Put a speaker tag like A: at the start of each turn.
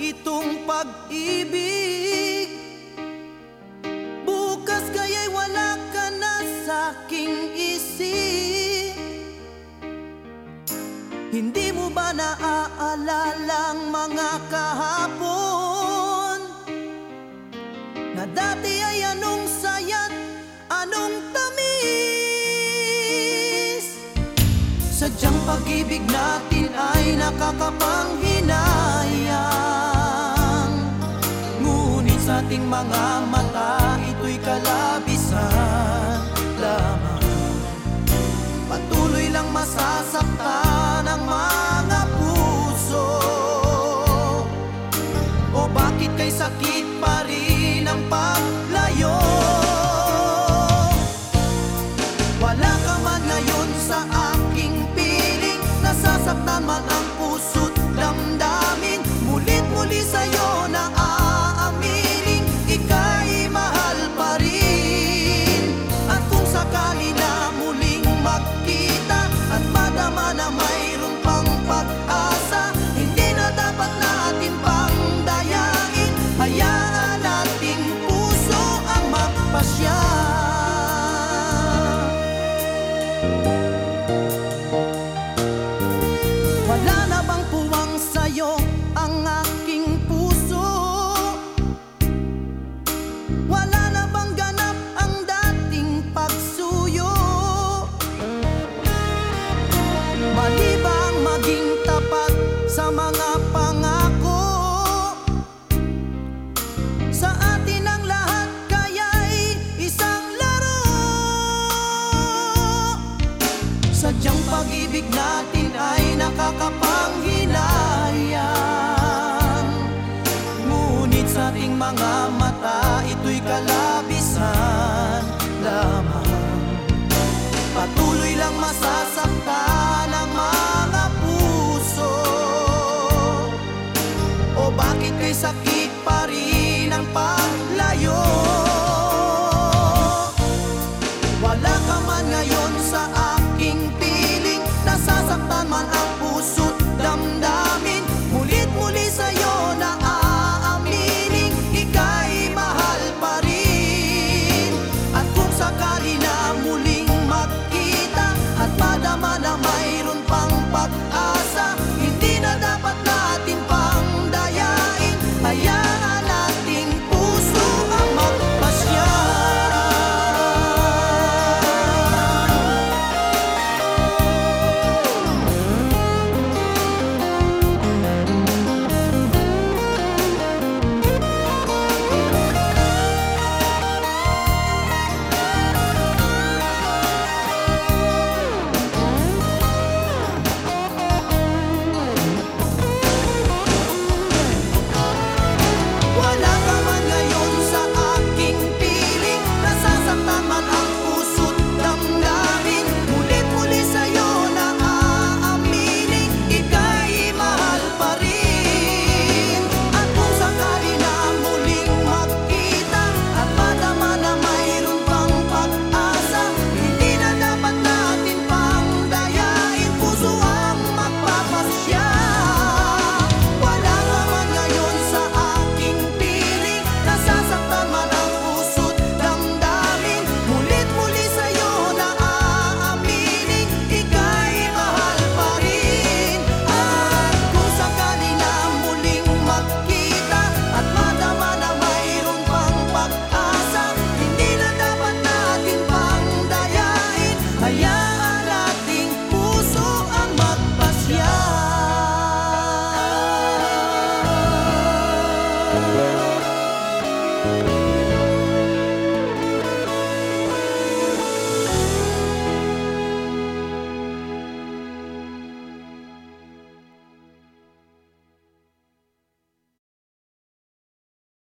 A: itong pag-ibig? Bukas kaya'y wala ka na sa aking isip Hindi mo ba naaalala ang mga kahapon? Na dati ay anong saya't anong tamis Sadyang pag-ibig natin ay nakakapanghinayang ating mga mata ito'y kalabisan lamang. Patuloy lang masasaktan ang mga puso. O bakit kay sakit pa rin ang paglayo? Wala ka man ngayon sa aking piling. Nasasaktan man ang sa mga pangako? Sa atin ang lahat kaya'y isang laro. Sadyang pag-ibig natin ay nakakapanghinayang. Ngunit sa ating mga mata ito'y kalabisan lamang